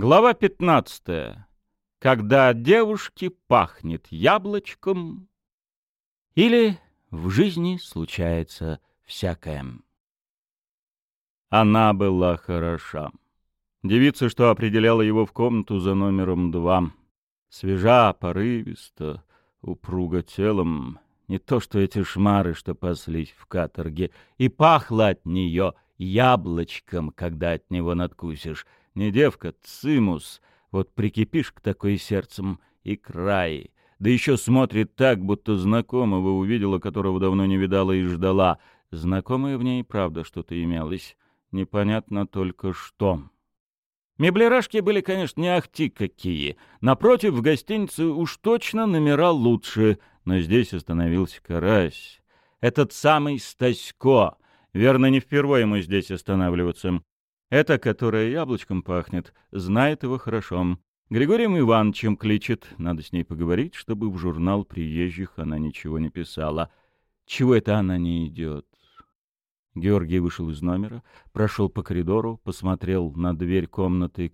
Глава 15. Когда от девушки пахнет яблочком или в жизни случается всякое. Она была хороша. Девица, что определяла его в комнату за номером два. Свежа, порывисто, упруга телом. Не то что эти шмары, что паслись в каторге. И пахло от нее яблочком, когда от него надкусишь — не девка, цимус. Вот прикипишь к такой сердцем и край. Да еще смотрит так, будто знакомого увидела, которого давно не видала и ждала. Знакомое в ней, правда, что-то имелось. Непонятно только что. Меблерашки были, конечно, не ахти какие. Напротив, в гостинице уж точно номера лучше, но здесь остановился карась. Этот самый Стасько. Верно, не впервые ему здесь останавливаться. Эта, которая яблочком пахнет, знает его хорошо. Григорием Ивановичем кличет. Надо с ней поговорить, чтобы в журнал приезжих она ничего не писала. Чего это она не идет? Георгий вышел из номера, прошел по коридору, посмотрел на дверь комнаты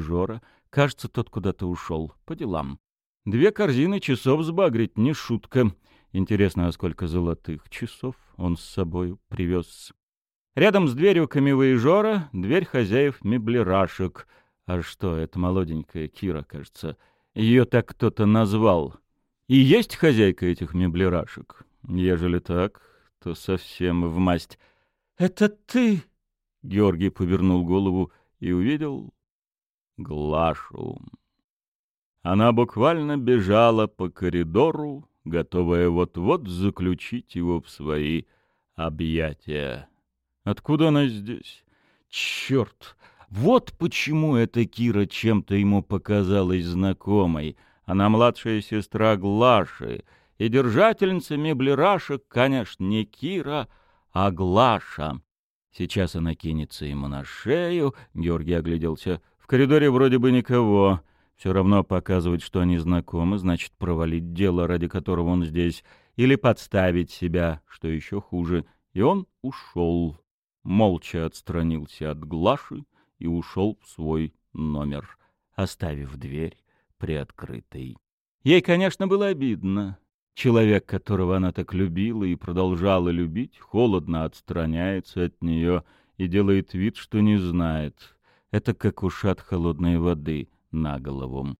Жора. Кажется, тот куда-то ушел. По делам. Две корзины часов сбагрить, не шутка. Интересно, а сколько золотых часов он с собой привез? Рядом с дверью камевоежора дверь хозяев меблерашек. А что, это молоденькая Кира, кажется. Ее так кто-то назвал. И есть хозяйка этих меблерашек? Ежели так, то совсем в масть. «Это ты?» Георгий повернул голову и увидел Глашу. Она буквально бежала по коридору, готовая вот-вот заключить его в свои объятия. Откуда она здесь? Черт! Вот почему эта Кира чем-то ему показалась знакомой. Она младшая сестра Глаши, и держательница меблерашек, конечно, не Кира, а Глаша. Сейчас она кинется ему на шею. Георгий огляделся. В коридоре вроде бы никого. Все равно показывать, что они знакомы, значит провалить дело, ради которого он здесь, или подставить себя, что еще хуже. И он ушел молча отстранился от Глаши и ушел в свой номер, оставив дверь приоткрытой. Ей, конечно, было обидно. Человек, которого она так любила и продолжала любить, холодно отстраняется от нее и делает вид, что не знает. Это как ушат холодной воды на голову.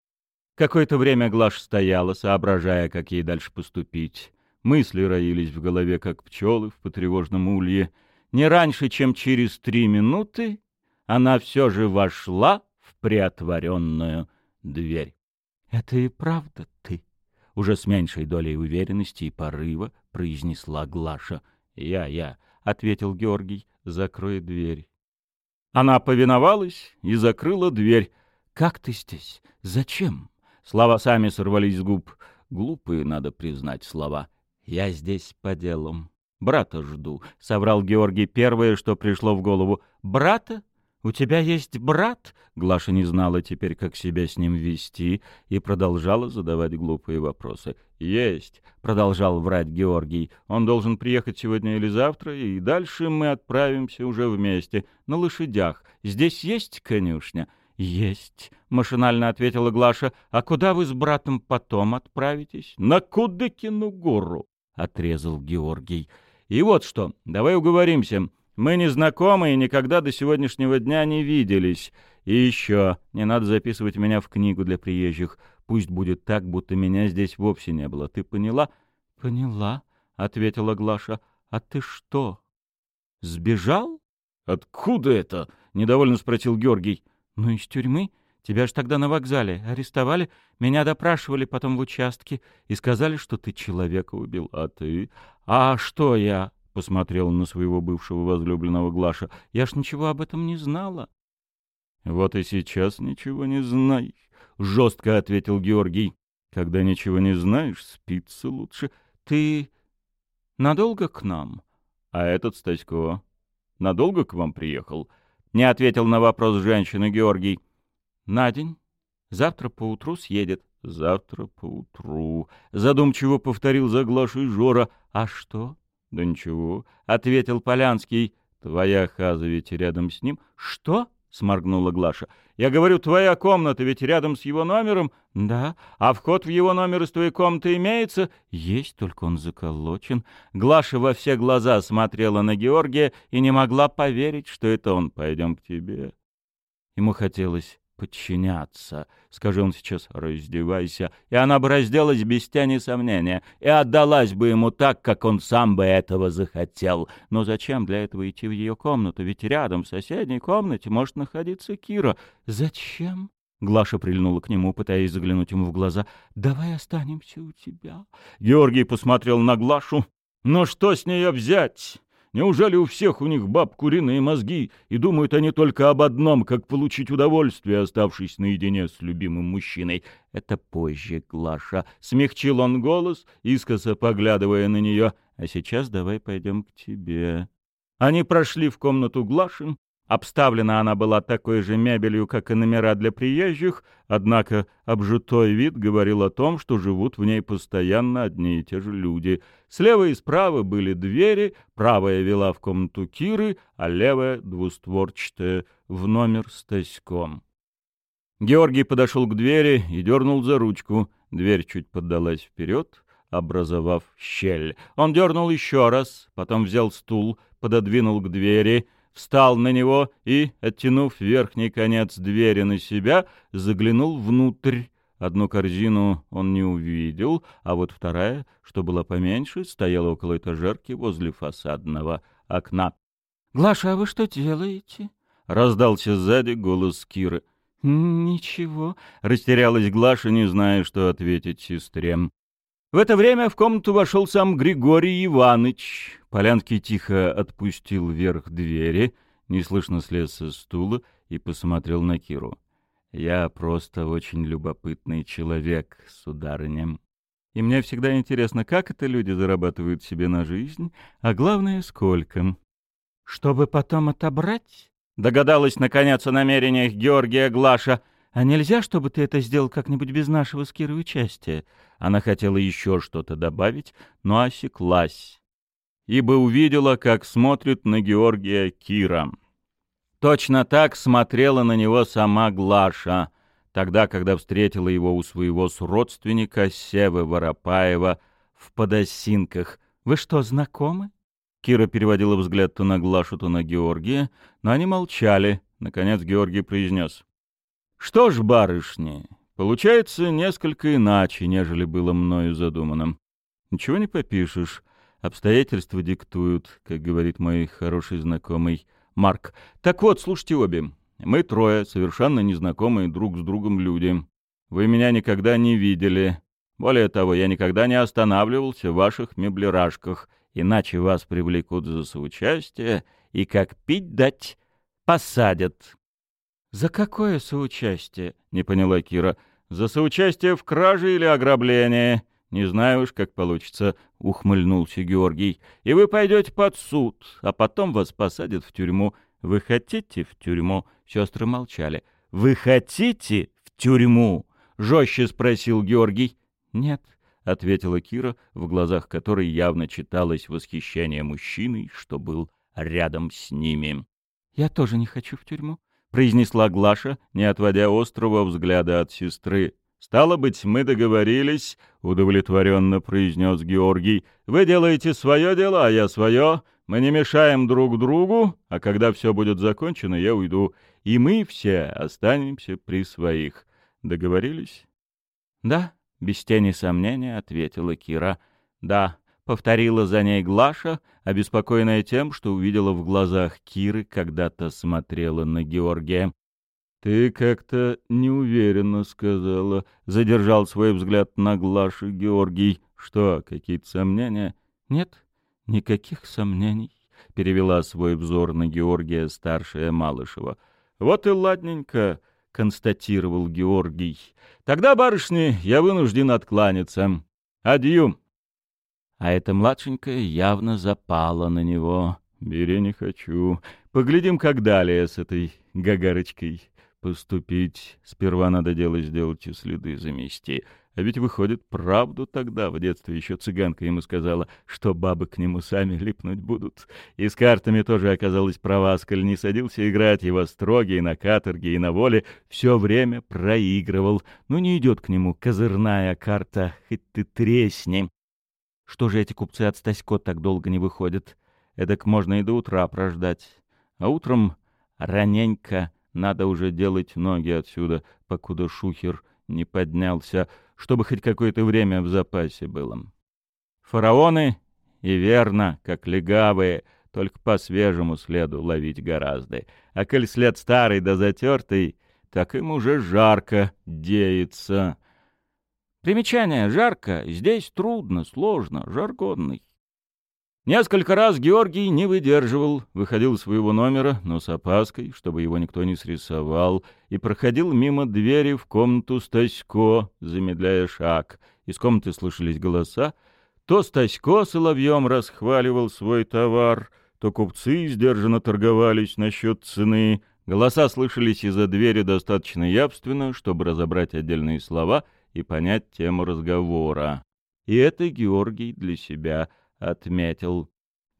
Какое-то время Глаш стояла, соображая, как ей дальше поступить. Мысли роились в голове, как пчелы в потревожном улье — не раньше, чем через три минуты, она все же вошла в приотворенную дверь. — Это и правда ты? — уже с меньшей долей уверенности и порыва произнесла Глаша. «Я, я», — ответил Георгий, — «закрой дверь». Она повиновалась и закрыла дверь. «Как ты здесь? Зачем?» Слова сами сорвались с губ. Глупые, надо признать, слова. «Я здесь по делам». «Брата жду», — соврал Георгий первое, что пришло в голову. «Брата? У тебя есть брат?» Глаша не знала теперь, как себя с ним вести, и продолжала задавать глупые вопросы. «Есть», — продолжал врать Георгий. «Он должен приехать сегодня или завтра, и дальше мы отправимся уже вместе, на лошадях. Здесь есть конюшня?» «Есть», — машинально ответила Глаша. «А куда вы с братом потом отправитесь?» «На Кудыкину гору», — отрезал Георгий. И вот что, давай уговоримся. Мы не знакомы и никогда до сегодняшнего дня не виделись. И еще, не надо записывать меня в книгу для приезжих. Пусть будет так, будто меня здесь вовсе не было. Ты поняла? — Поняла, — ответила Глаша. — А ты что, сбежал? — Откуда это? — недовольно спросил Георгий. — Ну, из тюрьмы. Тебя ж тогда на вокзале арестовали, меня допрашивали потом в участке и сказали, что ты человека убил. А ты? А что я? — посмотрел на своего бывшего возлюбленного Глаша. Я ж ничего об этом не знала. — Вот и сейчас ничего не знай, — жестко ответил Георгий. — Когда ничего не знаешь, спится лучше. Ты надолго к нам? А этот Стасько надолго к вам приехал? Не ответил на вопрос женщины Георгий. На день. Завтра поутру съедет. Завтра поутру. Задумчиво повторил заглаший Жора. А что? Да ничего, ответил Полянский. Твоя хаза ведь рядом с ним. Что? сморгнула Глаша. «Я говорю, твоя комната ведь рядом с его номером?» «Да. А вход в его номер из твоей комнаты имеется?» «Есть, только он заколочен». Глаша во все глаза смотрела на Георгия и не могла поверить, что это он. «Пойдем к тебе». Ему хотелось подчиняться. Скажи он сейчас «раздевайся», и она бы разделась без тени сомнения, и отдалась бы ему так, как он сам бы этого захотел. Но зачем для этого идти в ее комнату? Ведь рядом, в соседней комнате, может находиться Кира. Зачем? Глаша прильнула к нему, пытаясь заглянуть ему в глаза. «Давай останемся у тебя». Георгий посмотрел на Глашу. «Ну что с нее взять?» Неужели у всех у них баб куриные мозги, и думают они только об одном, как получить удовольствие, оставшись наедине с любимым мужчиной? Это позже, Глаша. Смягчил он голос, искоса поглядывая на нее. А сейчас давай пойдем к тебе. Они прошли в комнату Глашин, Обставлена она была такой же мебелью, как и номера для приезжих, однако обжитой вид говорил о том, что живут в ней постоянно одни и те же люди. Слева и справа были двери, правая вела в комнату Киры, а левая — двустворчатая, в номер с Таськом. Георгий подошел к двери и дернул за ручку. Дверь чуть поддалась вперед, образовав щель. Он дернул еще раз, потом взял стул, пододвинул к двери — встал на него и, оттянув верхний конец двери на себя, заглянул внутрь. Одну корзину он не увидел, а вот вторая, что была поменьше, стояла около этажерки возле фасадного окна. — Глаша, а вы что делаете? — раздался сзади голос Киры. — Ничего, — растерялась Глаша, не зная, что ответить сестре. В это время в комнату вошел сам Григорий Иванович. Полянский тихо отпустил вверх двери, неслышно слез со стула и посмотрел на Киру. «Я просто очень любопытный человек, сударыня. И мне всегда интересно, как это люди зарабатывают себе на жизнь, а главное, сколько. Чтобы потом отобрать?» Догадалась, наконец, о намерениях Георгия Глаша — «А нельзя, чтобы ты это сделал как-нибудь без нашего с Кирой участия?» Она хотела еще что-то добавить, но осеклась, ибо увидела, как смотрит на Георгия Кира. Точно так смотрела на него сама Глаша, тогда, когда встретила его у своего сродственника Севы Воропаева в Подосинках. «Вы что, знакомы?» Кира переводила взгляд то на Глашу, то на Георгия, но они молчали. Наконец Георгий произнес. Что ж, барышни, получается несколько иначе, нежели было мною задумано. Ничего не попишешь. Обстоятельства диктуют, как говорит мой хороший знакомый Марк. Так вот, слушайте обе. Мы трое, совершенно незнакомые друг с другом люди. Вы меня никогда не видели. Более того, я никогда не останавливался в ваших меблерашках, иначе вас привлекут за соучастие и, как пить дать, посадят. «За какое соучастие?» — не поняла Кира. «За соучастие в краже или ограблении?» «Не знаю уж, как получится», — ухмыльнулся Георгий. «И вы пойдете под суд, а потом вас посадят в тюрьму. Вы хотите в тюрьму?» Сестры молчали. «Вы хотите в тюрьму?» — жестче спросил Георгий. «Нет», — ответила Кира, в глазах которой явно читалось восхищение мужчиной, что был рядом с ними. «Я тоже не хочу в тюрьму произнесла Глаша, не отводя острого взгляда от сестры. «Стало быть, мы договорились», — удовлетворенно произнес Георгий. «Вы делаете свое дело, а я свое. Мы не мешаем друг другу, а когда все будет закончено, я уйду. И мы все останемся при своих. Договорились?» «Да», — без тени сомнения ответила Кира. «Да, — повторила за ней Глаша, обеспокоенная тем, что увидела в глазах Киры, когда-то смотрела на Георгия. «Ты как-то неуверенно сказала», — задержал свой взгляд на Глашу Георгий. «Что, какие-то сомнения?» «Нет, никаких сомнений», — перевела свой взор на Георгия старшая Малышева. «Вот и ладненько», — констатировал Георгий. «Тогда, барышни, я вынужден откланяться. Адью». А эта младшенькая явно запала на него. «Бери не хочу. Поглядим, как далее с этой гагарочкой поступить. Сперва надо дело сделать и следы замести. А ведь, выходит, правду тогда, в детстве еще цыганка ему сказала, что бабы к нему сами липнуть будут. И с картами тоже оказалась права, сколь не садился играть, его строгий на каторге и на воле все время проигрывал. Ну, не идет к нему козырная карта, хоть ты тресни. Что же эти купцы от Стасько так долго не выходят? Эдак можно и до утра прождать. А утром раненько надо уже делать ноги отсюда, покуда шухер не поднялся — чтобы хоть какое-то время в запасе было. Фараоны, и верно, как легавые, только по свежему следу ловить гораздо. А коль след старый да затертый, так им уже жарко деется. Примечание «жарко» здесь трудно, сложно, жаргонный. Несколько раз Георгий не выдерживал, выходил из своего номера, но с опаской, чтобы его никто не срисовал, и проходил мимо двери в комнату Стасько, замедляя шаг. Из комнаты слышались голоса. То Стасько соловьем расхваливал свой товар, то купцы сдержанно торговались насчет цены. Голоса слышались из-за двери достаточно явственно, чтобы разобрать отдельные слова и понять тему разговора. И это Георгий для себя — отметил.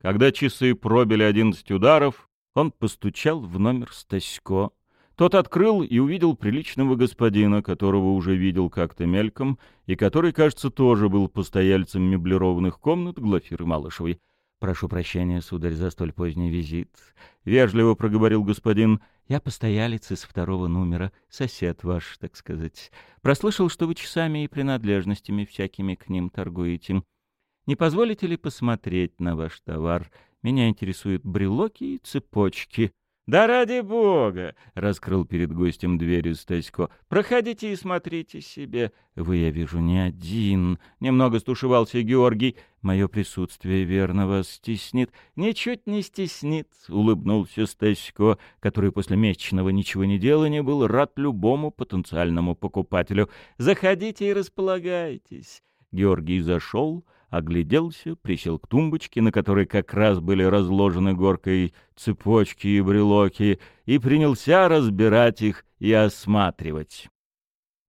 Когда часы пробили одиннадцать ударов, он постучал в номер Стасько. Тот открыл и увидел приличного господина, которого уже видел как-то мельком, и который, кажется, тоже был постояльцем меблированных комнат Глафиры Малышевой. «Прошу прощения, сударь, за столь поздний визит», — вежливо проговорил господин. «Я постоялец из второго номера, сосед ваш, так сказать. Прослышал, что вы часами и принадлежностями всякими к ним торгуете. Не позволите ли посмотреть на ваш товар? Меня интересуют брелоки и цепочки». «Да ради бога!» — раскрыл перед гостем дверь Стасько. «Проходите и смотрите себе». «Вы, я вижу, не один». Немного стушевался Георгий. «Мое присутствие верно вас стеснит». «Ничуть не стеснит», — улыбнулся Стасько, который после месячного ничего не делания был рад любому потенциальному покупателю. «Заходите и располагайтесь». Георгий зашел, огляделся, присел к тумбочке, на которой как раз были разложены горкой цепочки и брелоки, и принялся разбирать их и осматривать.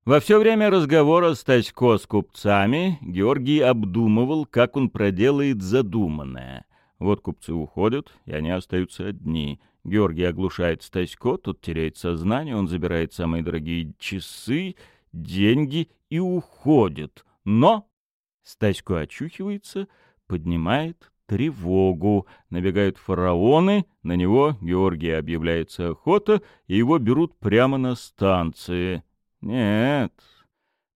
Во все время разговора с Тасько с купцами Георгий обдумывал, как он проделает задуманное. Вот купцы уходят, и они остаются одни. Георгий оглушает Стасько, тот теряет сознание, он забирает самые дорогие часы, деньги и уходит. Но Стасько очухивается, поднимает тревогу. Набегают фараоны, на него Георгия объявляется охота, и его берут прямо на станции. Нет,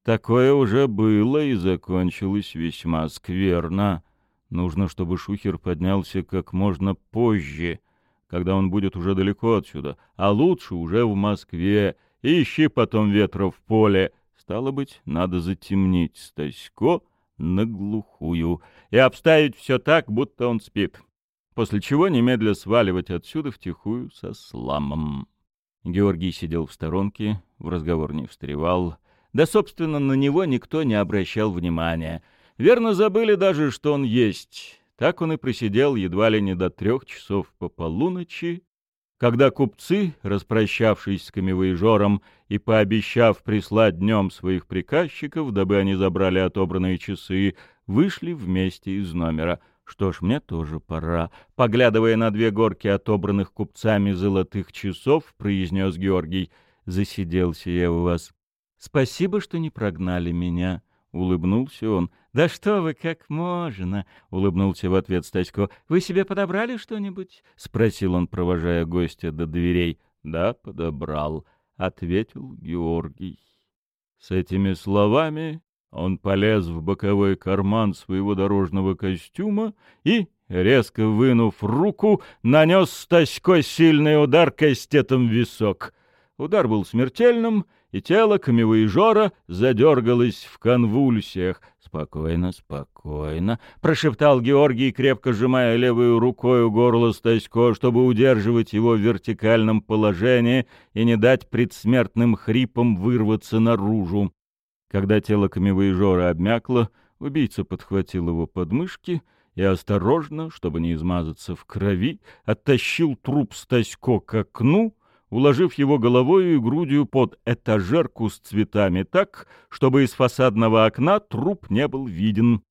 такое уже было и закончилось весьма скверно. Нужно, чтобы Шухер поднялся как можно позже, когда он будет уже далеко отсюда, а лучше уже в Москве. Ищи потом ветра в поле. Стало быть, надо затемнить Стасько, на глухую и обставить все так, будто он спит, после чего немедля сваливать отсюда втихую со сламом. Георгий сидел в сторонке, в разговор не встревал, да, собственно, на него никто не обращал внимания. Верно забыли даже, что он есть. Так он и просидел едва ли не до трех часов по полуночи, когда купцы, распрощавшись с камевоежором и пообещав прислать днем своих приказчиков, дабы они забрали отобранные часы, вышли вместе из номера. Что ж, мне тоже пора. Поглядывая на две горки отобранных купцами золотых часов, произнес Георгий, засиделся я у вас. Спасибо, что не прогнали меня. — улыбнулся он. «Да что вы, как можно!» — улыбнулся в ответ Стасько. «Вы себе подобрали что-нибудь?» — спросил он, провожая гостя до дверей. «Да, подобрал», — ответил Георгий. С этими словами он полез в боковой карман своего дорожного костюма и, резко вынув руку, нанес Стасько сильный удар кастетом в висок. Удар был смертельным — и тело камевоежора задергалось в конвульсиях. «Спокойно, спокойно», — прошептал Георгий, крепко сжимая левую рукой горло Стасько, чтобы удерживать его в вертикальном положении и не дать предсмертным хрипам вырваться наружу. Когда тело камевоежора обмякло, убийца подхватил его подмышки и осторожно, чтобы не измазаться в крови, оттащил труп Стасько к окну — уложив его головой и грудью под этажерку с цветами так, чтобы из фасадного окна труп не был виден.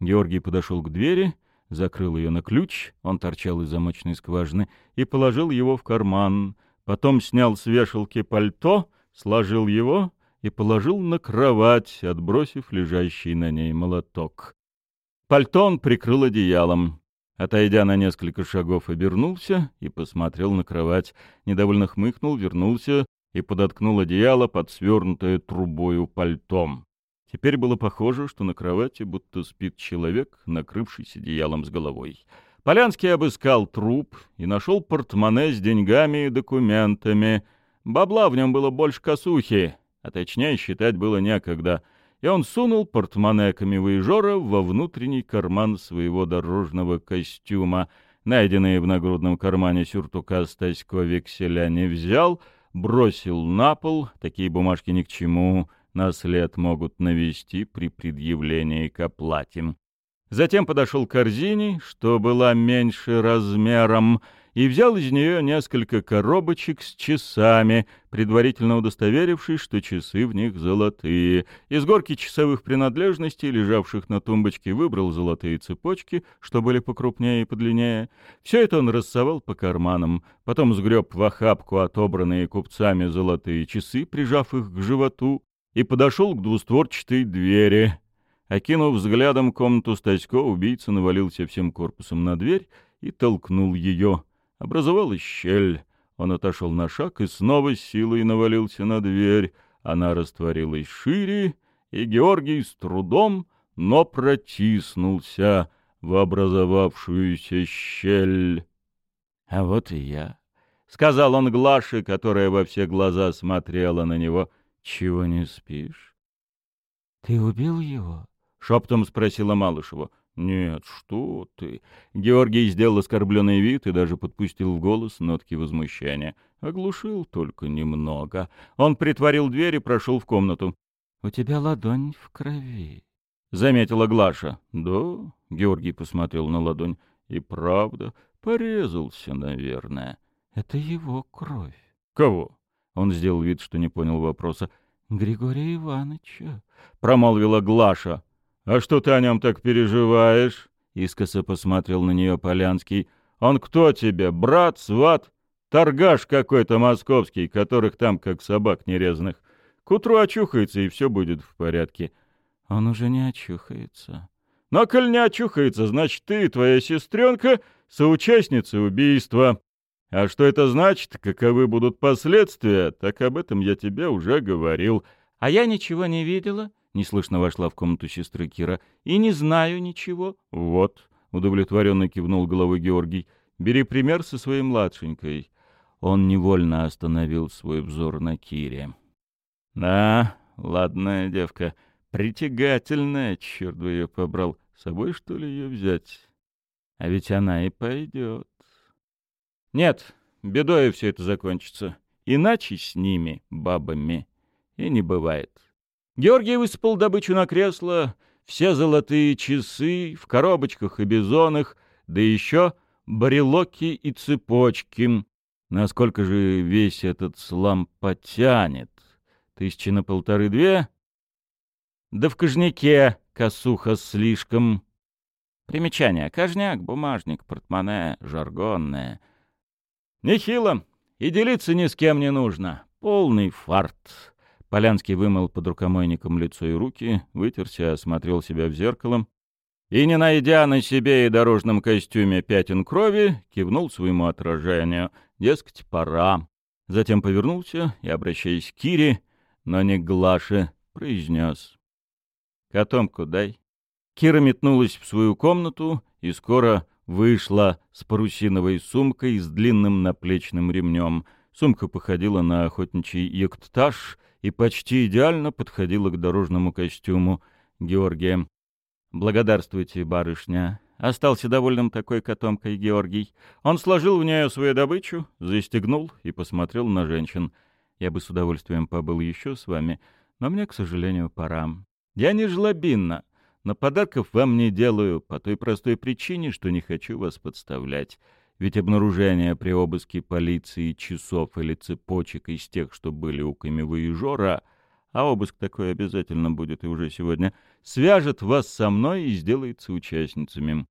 Георгий подошел к двери, закрыл ее на ключ, он торчал из замочной скважины, и положил его в карман. Потом снял с вешалки пальто, сложил его и положил на кровать, отбросив лежащий на ней молоток. Пальто он прикрыл одеялом. Отойдя на несколько шагов, обернулся и посмотрел на кровать. Недовольно хмыкнул, вернулся и подоткнул одеяло под свернутое трубою пальтом. Теперь было похоже, что на кровати будто спит человек, накрывшийся одеялом с головой. Полянский обыскал труп и нашел портмоне с деньгами и документами. Бабла в нем было больше косухи, а точнее считать было некогда — и он сунул портмоне камевоежора во внутренний карман своего дорожного костюма. Найденные в нагрудном кармане сюртука Стасько векселя не взял, бросил на пол, такие бумажки ни к чему, на след могут навести при предъявлении к оплате. Затем подошел к корзине, что была меньше размером, и взял из нее несколько коробочек с часами, предварительно удостоверившись, что часы в них золотые. Из горки часовых принадлежностей, лежавших на тумбочке, выбрал золотые цепочки, что были покрупнее и подлиннее. Все это он рассовал по карманам, потом сгреб в охапку отобранные купцами золотые часы, прижав их к животу, и подошел к двустворчатой двери. Окинув взглядом комнату Стасько, убийца навалился всем корпусом на дверь и толкнул ее — Образовалась щель. Он отошел на шаг и снова силой навалился на дверь. Она растворилась шире, и Георгий с трудом, но протиснулся в образовавшуюся щель. — А вот и я, — сказал он Глаше, которая во все глаза смотрела на него. — Чего не спишь? — Ты убил его? — шептом спросила Малышева. «Нет, что ты!» Георгий сделал оскорбленный вид и даже подпустил в голос нотки возмущения. Оглушил только немного. Он притворил дверь и прошел в комнату. «У тебя ладонь в крови», — заметила Глаша. «Да?» — Георгий посмотрел на ладонь. «И правда, порезался, наверное». «Это его кровь». «Кого?» — он сделал вид, что не понял вопроса. «Григория Ивановича», — промолвила Глаша. «А что ты о нем так переживаешь?» — искоса посмотрел на нее Полянский. «Он кто тебе, брат, сват? Торгаш какой-то московский, которых там как собак нерезанных. К утру очухается, и все будет в порядке». «Он уже не очухается». «Но коль не очухается, значит, ты и твоя сестренка — соучастницы убийства. А что это значит, каковы будут последствия, так об этом я тебе уже говорил. А я ничего не видела» неслышно вошла в комнату сестры Кира. «И не знаю ничего». «Вот», — удовлетворенно кивнул головой Георгий, — «бери пример со своей младшенькой». Он невольно остановил свой взор на Кире. «Да, ладная девка, притягательная, черт бы ее побрал. С собой, что ли, ее взять? А ведь она и пойдет». «Нет, бедой все это закончится. Иначе с ними, бабами, и не бывает». Георгий высыпал добычу на кресло, все золотые часы в коробочках и бизонах, да еще барелоки и цепочки. Насколько же весь этот слам потянет? Тысячи на полторы-две? Да в кожняке косуха слишком. Примечание. Кожняк, бумажник, портмоне, жаргонное. Нехило. И делиться ни с кем не нужно. Полный фарт. Полянский вымыл под рукомойником лицо и руки, вытерся, осмотрел себя в зеркалом и, не найдя на себе и дорожном костюме пятен крови, кивнул своему отражению. Дескать, пора. Затем повернулся и, обращаясь к Кире, но не к Глаше, произнес. «Котомку дай». Кира метнулась в свою комнату и скоро вышла с парусиновой сумкой с длинным наплечным ремнем. Сумка походила на охотничий яктаж и почти идеально подходила к дорожному костюму Георгия. «Благодарствуйте, барышня». Остался довольным такой котомкой Георгий. Он сложил в нее свою добычу, застегнул и посмотрел на женщин. «Я бы с удовольствием побыл еще с вами, но мне, к сожалению, пора. Я не жлобинна, но подарков вам не делаю по той простой причине, что не хочу вас подставлять. Ведь обнаружение при обыске полиции часов или цепочек из тех, что были у камевоежора, а обыск такой обязательно будет и уже сегодня, свяжет вас со мной и сделается участницами.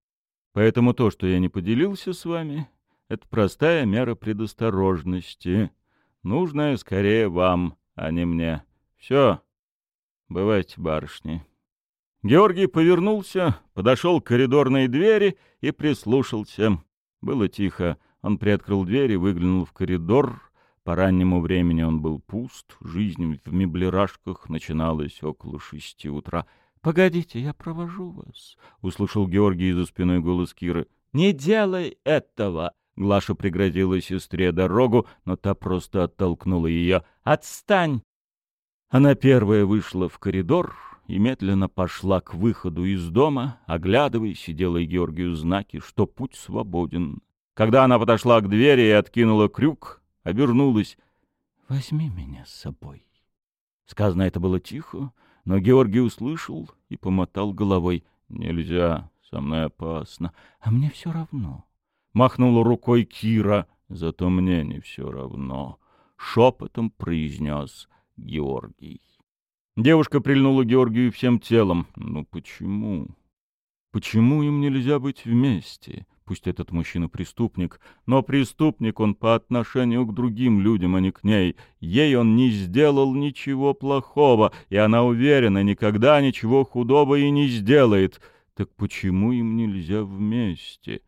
Поэтому то, что я не поделился с вами, это простая мера предосторожности, нужная скорее вам, а не мне. Все, бывайте, барышни. Георгий повернулся, подошел к коридорной двери и прислушался. Было тихо. Он приоткрыл дверь и выглянул в коридор. По раннему времени он был пуст. Жизнь в меблерашках начиналась около шести утра. «Погодите, я провожу вас», — услышал Георгий за спиной голос Киры. «Не делай этого!» Глаша преградила сестре дорогу, но та просто оттолкнула ее. «Отстань!» Она первая вышла в коридор и медленно пошла к выходу из дома, оглядываясь и делая Георгию знаки, что путь свободен. Когда она подошла к двери и откинула крюк, обернулась. «Возьми меня с собой». Сказано это было тихо, но Георгий услышал и помотал головой. «Нельзя, со мной опасно. А мне все равно». Махнула рукой Кира. «Зато мне не все равно», — шепотом произнес Георгий. Девушка прильнула Георгию всем телом. «Ну почему? Почему им нельзя быть вместе?» Пусть этот мужчина преступник, но преступник он по отношению к другим людям, а не к ней. Ей он не сделал ничего плохого, и она уверена, никогда ничего худого и не сделает. Так почему им нельзя вместе?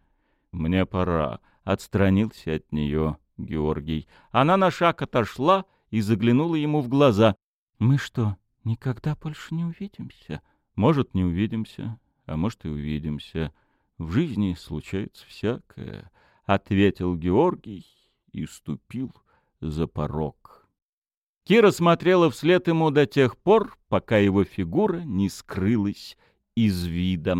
Мне пора. Отстранился от нее Георгий. Она на шаг отошла и заглянула ему в глаза. «Мы что, никогда больше не увидимся?» «Может, не увидимся, а может, и увидимся». В жизни случается всякое, — ответил Георгий и ступил за порог. Кира смотрела вслед ему до тех пор, пока его фигура не скрылась из вида.